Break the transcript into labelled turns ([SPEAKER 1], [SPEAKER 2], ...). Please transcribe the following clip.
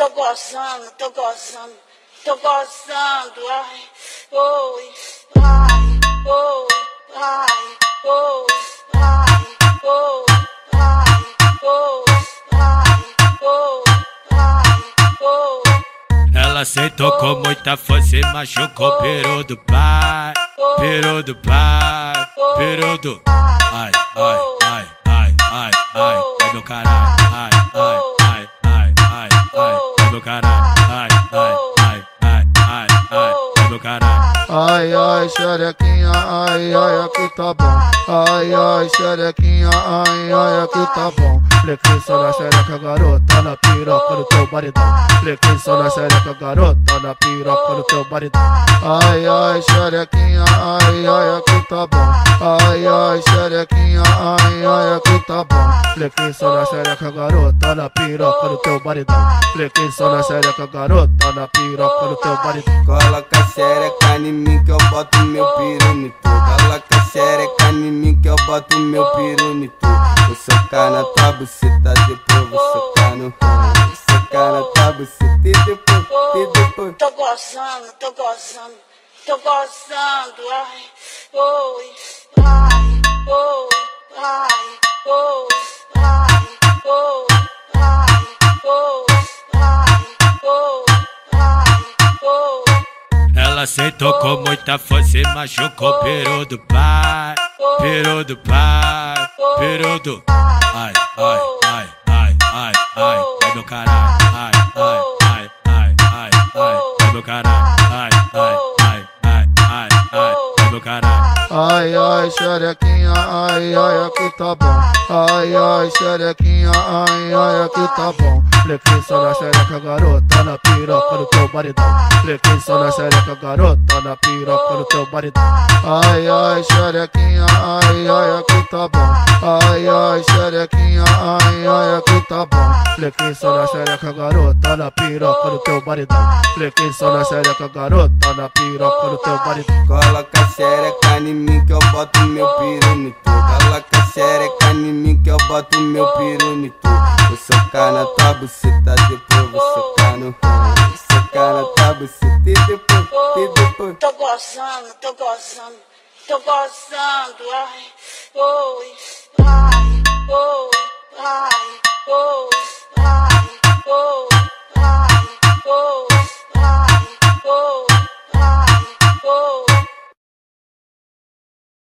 [SPEAKER 1] tô gozando, tô gozando, tô gozando, ai, oi, ai, oi, ai, oi, ai, oi, ai, oi, oi, oi.
[SPEAKER 2] Ela sentou com muita força e machucou peru do pai, peru do pai, peru do. Ai, ai, ai, ai, ai, ai, ai meu caralho, ai, ai, meu caralho, ai, Ai, ai,
[SPEAKER 3] xerequinha, ai, ai, aqui tá bom. Ai, ai, xerequinha, ai, ai, aqui tá bom. Flequei só na xereca, garota, na piroca no teu baridão. Flequei só na xereca, garota, na piroca no teu baridão. Ai, ai, xerequinha, ai, ai, aqui tá bom. Ai, ai, xerequinha, ai, ai, aqui tá bom. Flequei só na xereca, garota, na piroca no teu baridão. Flequei só na xereca, garota, na piroca no teu baridão.
[SPEAKER 4] Coloca xereca em mim que eu boto meu piru no tu. Xereca em mim que eu boto meu piru no tu. Vou socar na tua buceta, depois vou socar no ramo. Vou socar na tua buceta e depois, e depois.
[SPEAKER 1] Tô gozando, tô gozando, tô gozando, ai, oi,
[SPEAKER 2] Ela sentou com muita força e machucou peru do pai, peru do pai, peru do. Ai, ai, ai, ai, ai, ai, ai meu caralho, ai, ai, ai, ai, ai, ai, ai meu caralho, ai, ai, ai, ai, ai, ai, ai meu caralho.
[SPEAKER 3] Ai, ai, xerequinha, ai, ai, aqui tá bom. Ai, ai, xerequinha, ai, ai, aqui tá bom. Flequei só na xereca, garota, na piroca no teu baridão. Flequei só na xereca, garota, na piroca no teu baridão. Ai, ai, xerequinha, ai, ai, aqui tá bom. Ai, ai, xerequinha, ai, ai, aqui tá bom. Flequei só na xereca, garota, na piroca no teu baridão. Flequei só na xereca, garota, na piroca no teu baridão.
[SPEAKER 4] Coloca xereca em mim que eu boto meu piru no tu. Coloca xereca em mim que eu boto meu tu. Vou socar na tua tá buceta, depois vou socar tá no Vou socar na tua tá buceta e depois, e depois.
[SPEAKER 1] Tô gozando, tô gozando, tô gozando Ai, oi, ai, oi, ai, oi, ai, oi.